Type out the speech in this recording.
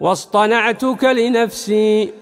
واصطنعتك لنفسي.